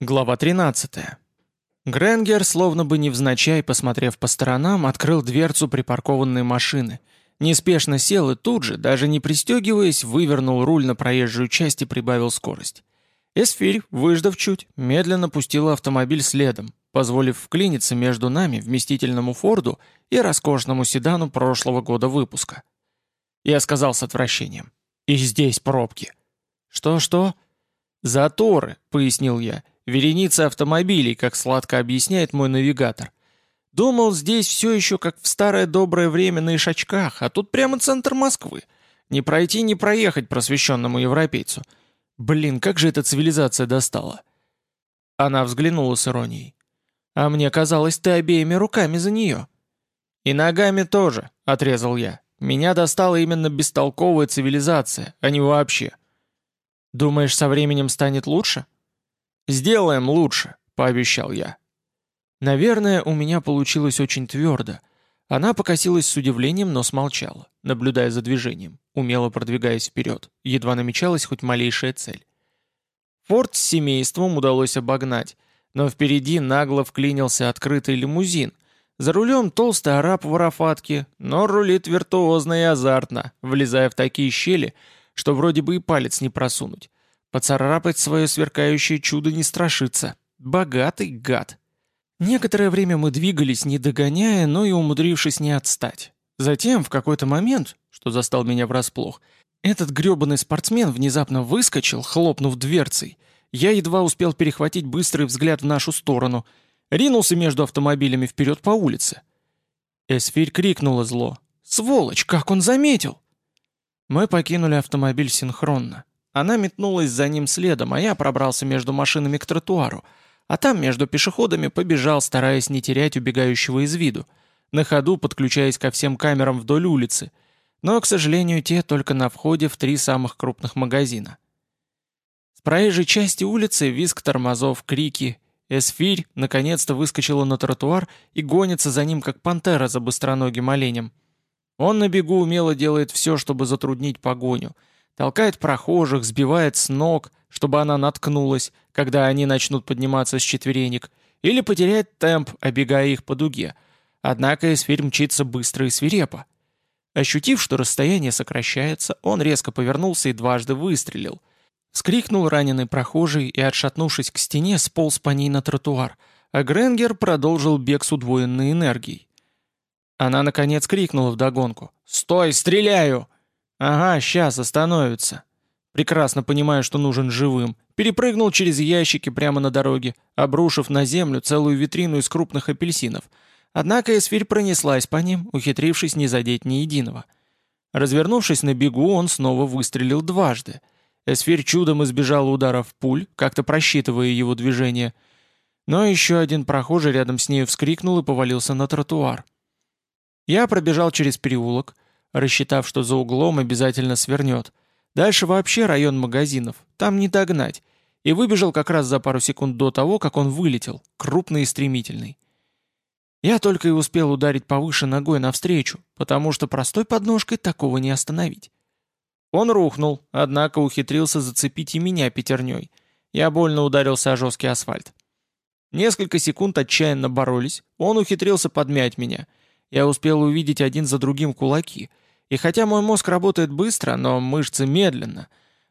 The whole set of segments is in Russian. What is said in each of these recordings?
Глава 13. Гренгер, словно бы невзначай, посмотрев по сторонам, открыл дверцу припаркованной машины, неспешно сел и тут же, даже не пристегиваясь, вывернул руль на проезжую часть и прибавил скорость. Эсфирь, выждав чуть, медленно пустила автомобиль следом, позволив вклиниться между нами вместительному Форду и роскошному седану прошлого года выпуска. Я сказал с отвращением. «И здесь пробки». «Что-что?» «Заторы», — пояснил я, — Вереница автомобилей, как сладко объясняет мой навигатор. Думал, здесь все еще как в старое доброе время на Ишачках, а тут прямо центр Москвы. Не пройти, не проехать просвещенному европейцу. Блин, как же эта цивилизация достала. Она взглянула с иронией. А мне казалось, ты обеими руками за нее. И ногами тоже, отрезал я. Меня достала именно бестолковая цивилизация, а не вообще. Думаешь, со временем станет лучше? — «Сделаем лучше», — пообещал я. Наверное, у меня получилось очень твердо. Она покосилась с удивлением, но смолчала, наблюдая за движением, умело продвигаясь вперед, едва намечалась хоть малейшая цель. Форд с семейством удалось обогнать, но впереди нагло вклинился открытый лимузин. За рулем толстый араб в арафатке, но рулит виртуозно и азартно, влезая в такие щели, что вроде бы и палец не просунуть. Поцарапать свое сверкающее чудо не страшится. Богатый гад. Некоторое время мы двигались, не догоняя, но и умудрившись не отстать. Затем, в какой-то момент, что застал меня врасплох, этот грёбаный спортсмен внезапно выскочил, хлопнув дверцей. Я едва успел перехватить быстрый взгляд в нашу сторону. Ринулся между автомобилями вперед по улице. Эсфирь крикнула зло. «Сволочь, как он заметил!» Мы покинули автомобиль синхронно. Она метнулась за ним следом, а я пробрался между машинами к тротуару, а там между пешеходами побежал, стараясь не терять убегающего из виду, на ходу подключаясь ко всем камерам вдоль улицы, но, к сожалению, те только на входе в три самых крупных магазина. С проезжей части улицы визг тормозов, крики. Эсфирь наконец-то выскочила на тротуар и гонится за ним, как пантера за быстроногим оленем. Он на бегу умело делает все, чтобы затруднить погоню — толкает прохожих, сбивает с ног, чтобы она наткнулась, когда они начнут подниматься с четверенек, или потеряет темп, обегая их по дуге. Однако эсфирь мчится быстро и свирепо. Ощутив, что расстояние сокращается, он резко повернулся и дважды выстрелил. Скрикнул раненый прохожий и, отшатнувшись к стене, сполз по ней на тротуар, а Гренгер продолжил бег с удвоенной энергией. Она, наконец, крикнула вдогонку. «Стой, стреляю!» «Ага, сейчас остановится». Прекрасно понимая, что нужен живым, перепрыгнул через ящики прямо на дороге, обрушив на землю целую витрину из крупных апельсинов. Однако эсфирь пронеслась по ним, ухитрившись не задеть ни единого. Развернувшись на бегу, он снова выстрелил дважды. Эсфирь чудом избежал ударов пуль, как-то просчитывая его движение. Но еще один прохожий рядом с ней вскрикнул и повалился на тротуар. Я пробежал через переулок, рассчитав, что за углом обязательно свернет. Дальше вообще район магазинов, там не догнать. И выбежал как раз за пару секунд до того, как он вылетел, крупный и стремительный. Я только и успел ударить повыше ногой навстречу, потому что простой подножкой такого не остановить. Он рухнул, однако ухитрился зацепить и меня пятерней. Я больно ударился о жесткий асфальт. Несколько секунд отчаянно боролись, он ухитрился подмять меня — я успел увидеть один за другим кулаки. И хотя мой мозг работает быстро, но мышцы медленно,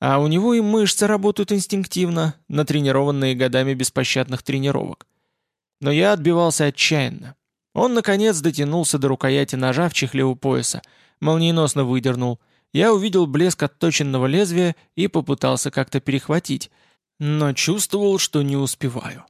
а у него и мышцы работают инстинктивно, натренированные годами беспощадных тренировок. Но я отбивался отчаянно. Он, наконец, дотянулся до рукояти ножа в чехле у пояса, молниеносно выдернул. Я увидел блеск отточенного лезвия и попытался как-то перехватить, но чувствовал, что не успеваю.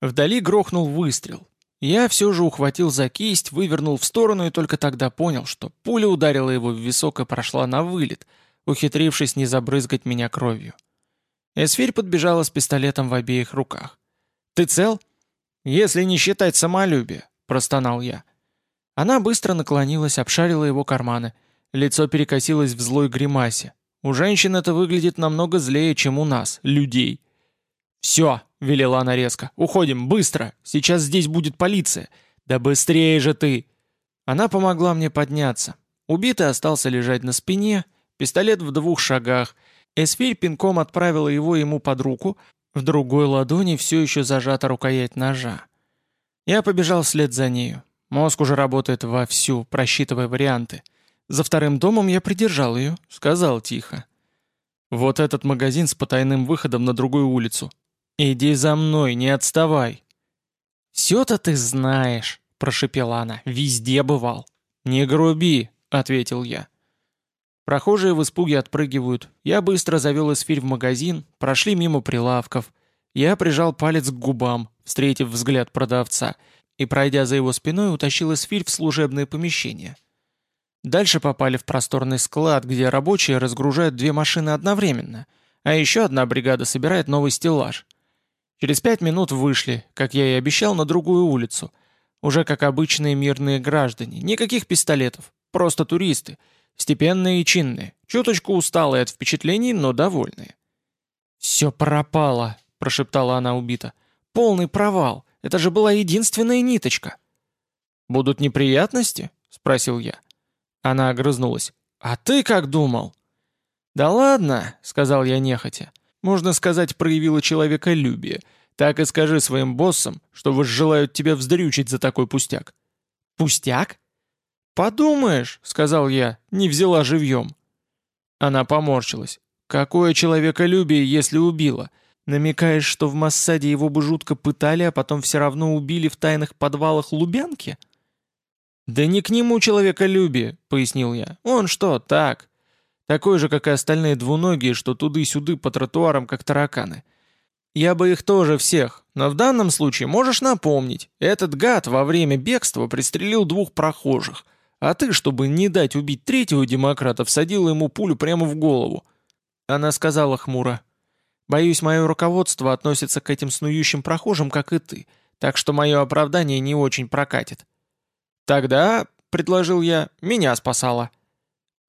Вдали грохнул выстрел. Я все же ухватил за кисть, вывернул в сторону и только тогда понял, что пуля ударила его в висок и прошла на вылет, ухитрившись не забрызгать меня кровью. Эсфирь подбежала с пистолетом в обеих руках. «Ты цел?» «Если не считать самолюбие», — простонал я. Она быстро наклонилась, обшарила его карманы. Лицо перекосилось в злой гримасе. У женщин это выглядит намного злее, чем у нас, людей. «Все!» — велела она резко. «Уходим, быстро! Сейчас здесь будет полиция!» «Да быстрее же ты!» Она помогла мне подняться. Убитый остался лежать на спине, пистолет в двух шагах. Эсфирь пинком отправила его ему под руку, В другой ладони все еще зажата рукоять ножа. Я побежал вслед за нею. Мозг уже работает вовсю, просчитывая варианты. За вторым домом я придержал ее, сказал тихо. «Вот этот магазин с потайным выходом на другую улицу. Иди за мной, не отставай». «Все-то ты знаешь», — прошепела она, — «везде бывал». «Не груби», — ответил я. Прохожие в испуге отпрыгивают. Я быстро завел эсфирь в магазин, прошли мимо прилавков. Я прижал палец к губам, встретив взгляд продавца, и, пройдя за его спиной, утащил эсфирь в служебное помещение. Дальше попали в просторный склад, где рабочие разгружают две машины одновременно, а еще одна бригада собирает новый стеллаж. Через пять минут вышли, как я и обещал, на другую улицу. Уже как обычные мирные граждане, никаких пистолетов, просто туристы, степенные и чинные, чуточку усталые от впечатлений, но довольные. «Все пропало», — прошептала она убито. «Полный провал. Это же была единственная ниточка». «Будут неприятности?» — спросил я. Она огрызнулась. «А ты как думал?» «Да ладно», — сказал я нехотя. «Можно сказать, проявила человеколюбие. Так и скажи своим боссам, что возжелают тебя вздрючить за такой пустяк». «Пустяк?» «Подумаешь», — сказал я, — «не взяла живьем». Она поморщилась. «Какое человеколюбие, если убила? Намекаешь, что в Массаде его бы жутко пытали, а потом все равно убили в тайных подвалах Лубянки?» «Да не к нему человеколюбие», — пояснил я. «Он что, так? Такой же, как и остальные двуногие, что туды-сюды по тротуарам, как тараканы. Я бы их тоже всех, но в данном случае можешь напомнить, этот гад во время бегства пристрелил двух прохожих, а ты, чтобы не дать убить третьего демократа, всадила ему пулю прямо в голову». Она сказала хмуро. «Боюсь, мое руководство относится к этим снующим прохожим, как и ты, так что мое оправдание не очень прокатит». «Тогда, — предложил я, — меня спасала».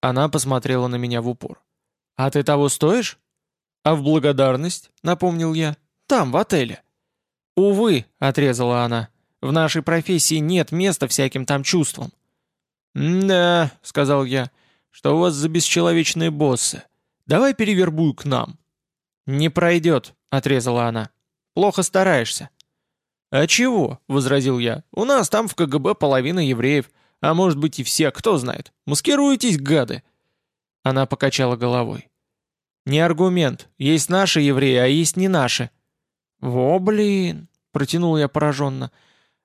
Она посмотрела на меня в упор. «А ты того стоишь?» «А в благодарность?» — напомнил я. «Там, в отеле». «Увы», — отрезала она, — «в нашей профессии нет места всяким там чувствам». «Да», — сказал я, — «что у вас за бесчеловечные боссы? Давай перевербуй к нам». «Не пройдет», — отрезала она. «Плохо стараешься». «А чего?» — возразил я. «У нас там в КГБ половина евреев, а может быть и все, кто знает. Маскируетесь, гады!» Она покачала головой. «Не аргумент. Есть наши евреи, а есть не наши». «Во, блин!» — протянул я пораженно.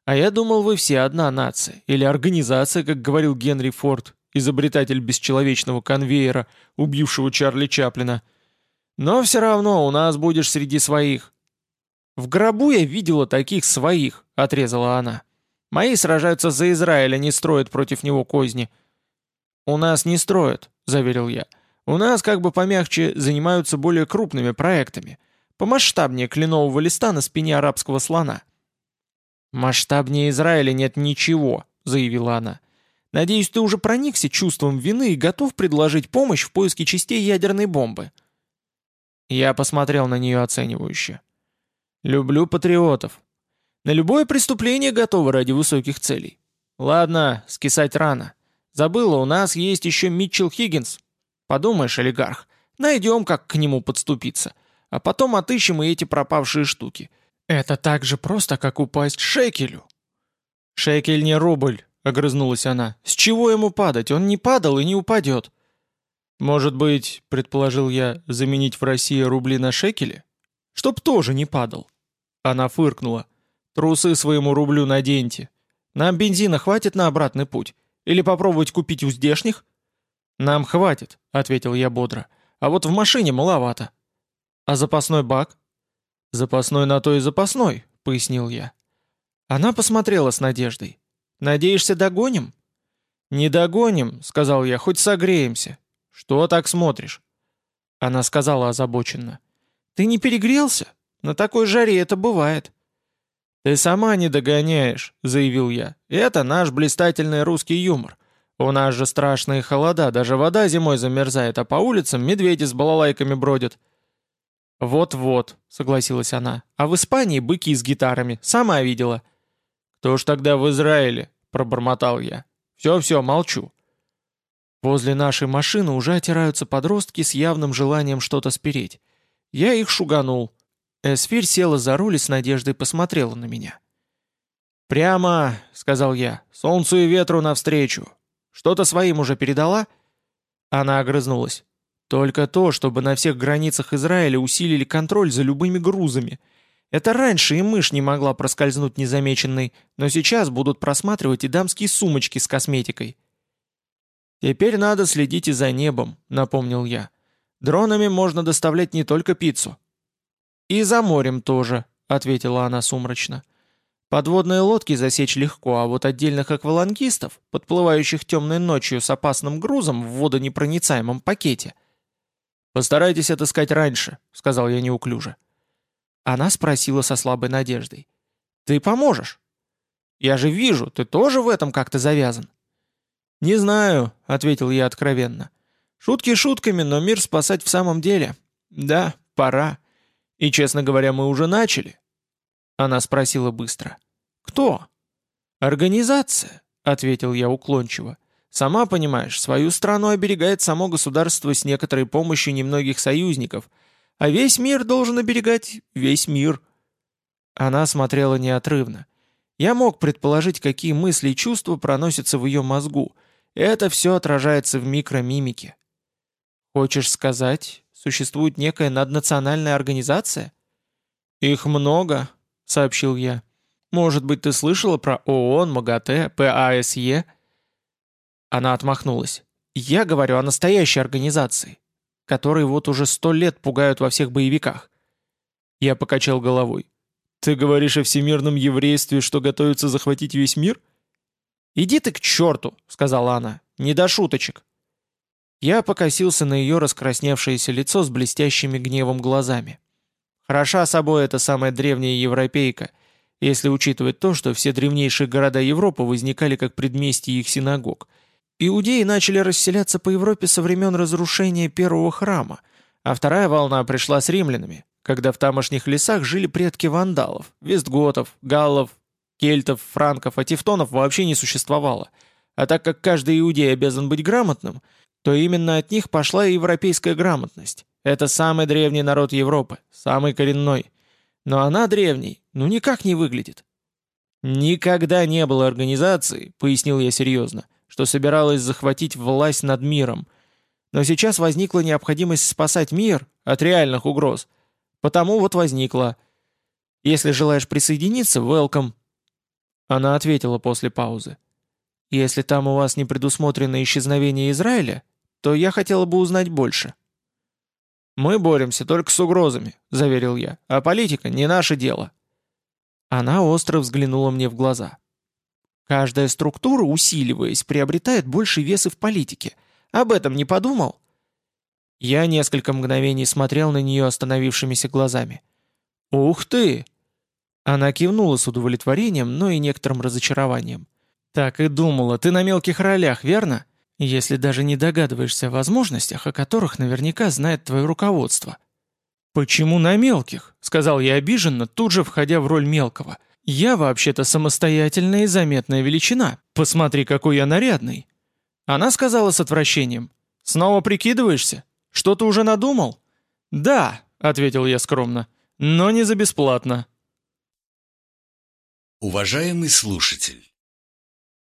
«А я думал, вы все одна нация, или организация, как говорил Генри Форд, изобретатель бесчеловечного конвейера, убившего Чарли Чаплина. Но все равно у нас будешь среди своих. «В гробу я видела таких своих», — отрезала она. «Мои сражаются за Израиль, а не строят против него козни». «У нас не строят», — заверил я. «У нас, как бы помягче, занимаются более крупными проектами. Помасштабнее кленового листа на спине арабского слона». «Масштабнее Израиля нет ничего», — заявила она. «Надеюсь, ты уже проникся чувством вины и готов предложить помощь в поиске частей ядерной бомбы». Я посмотрел на нее оценивающе. Люблю патриотов. На любое преступление готовы ради высоких целей. Ладно, скисать рано. Забыла, у нас есть еще Митчелл Хиггинс. Подумаешь, олигарх, найдем, как к нему подступиться. А потом отыщем и эти пропавшие штуки. Это так же просто, как упасть шекелю. Шекель не рубль, огрызнулась она. С чего ему падать? Он не падал и не упадет. Может быть, предположил я, заменить в России рубли на шекели? Чтоб тоже не падал. Она фыркнула. «Трусы своему рублю наденьте. Нам бензина хватит на обратный путь? Или попробовать купить у здешних?» «Нам хватит», — ответил я бодро. «А вот в машине маловато». «А запасной бак?» «Запасной на то и запасной», — пояснил я. Она посмотрела с надеждой. «Надеешься, догоним?» «Не догоним», — сказал я, — «хоть согреемся». «Что так смотришь?» Она сказала озабоченно. «Ты не перегрелся?» На такой жаре это бывает». «Ты сама не догоняешь», — заявил я. «Это наш блистательный русский юмор. У нас же страшные холода, даже вода зимой замерзает, а по улицам медведи с балалайками бродят». «Вот-вот», — согласилась она. «А в Испании быки с гитарами. Сама видела». «Кто ж тогда в Израиле?» — пробормотал я. «Все-все, молчу». Возле нашей машины уже отираются подростки с явным желанием что-то спереть. Я их шуганул. Эсфирь села за руль и с надеждой посмотрела на меня. «Прямо», — сказал я, — «солнцу и ветру навстречу. Что-то своим уже передала?» Она огрызнулась. «Только то, чтобы на всех границах Израиля усилили контроль за любыми грузами. Это раньше и мышь не могла проскользнуть незамеченной, но сейчас будут просматривать и дамские сумочки с косметикой». «Теперь надо следить и за небом», — напомнил я. «Дронами можно доставлять не только пиццу». «И за морем тоже», — ответила она сумрачно. Подводные лодки засечь легко, а вот отдельных аквалангистов, подплывающих темной ночью с опасным грузом в водонепроницаемом пакете. «Постарайтесь отыскать раньше», — сказал я неуклюже. Она спросила со слабой надеждой. «Ты поможешь?» «Я же вижу, ты тоже в этом как-то завязан». «Не знаю», — ответил я откровенно. «Шутки шутками, но мир спасать в самом деле. Да, пора. И, честно говоря, мы уже начали. Она спросила быстро. «Кто?» «Организация», — ответил я уклончиво. «Сама понимаешь, свою страну оберегает само государство с некоторой помощью немногих союзников, а весь мир должен оберегать весь мир». Она смотрела неотрывно. Я мог предположить, какие мысли и чувства проносятся в ее мозгу. Это все отражается в микромимике. «Хочешь сказать, существует некая наднациональная организация?» «Их много», — сообщил я. «Может быть, ты слышала про ООН, МАГАТЭ, ПАСЕ?» Она отмахнулась. «Я говорю о настоящей организации, которые вот уже сто лет пугают во всех боевиках». Я покачал головой. «Ты говоришь о всемирном еврействе, что готовится захватить весь мир?» «Иди ты к черту», — сказала она. «Не до шуточек». Я покосился на ее раскрасневшееся лицо с блестящими гневом глазами. Хороша собой эта самая древняя европейка, если учитывать то, что все древнейшие города Европы возникали как предместья их синагог. Иудеи начали расселяться по Европе со времен разрушения первого храма, а вторая волна пришла с римлянами, когда в тамошних лесах жили предки вандалов, вестготов, галлов, кельтов, франков, а тевтонов вообще не существовало. А так как каждый иудей обязан быть грамотным, то именно от них пошла и европейская грамотность. Это самый древний народ Европы, самый коренной. Но она древней, ну никак не выглядит. Никогда не было организации, пояснил я серьезно, что собиралась захватить власть над миром. Но сейчас возникла необходимость спасать мир от реальных угроз. Потому вот возникла. Если желаешь присоединиться, welcome. Она ответила после паузы. Если там у вас не предусмотрено исчезновение Израиля, то я хотела бы узнать больше. «Мы боремся только с угрозами», — заверил я, — «а политика не наше дело». Она остро взглянула мне в глаза. «Каждая структура, усиливаясь, приобретает больше веса в политике. Об этом не подумал?» Я несколько мгновений смотрел на нее остановившимися глазами. «Ух ты!» Она кивнула с удовлетворением, но и некоторым разочарованием. «Так и думала, ты на мелких ролях, верно?» Если даже не догадываешься о возможностях, о которых наверняка знает твое руководство. «Почему на мелких?» — сказал я обиженно, тут же входя в роль мелкого. «Я вообще-то самостоятельная и заметная величина. Посмотри, какой я нарядный». Она сказала с отвращением. «Снова прикидываешься? Что ты уже надумал?» «Да», — ответил я скромно, — «но не за бесплатно». Уважаемый слушатель!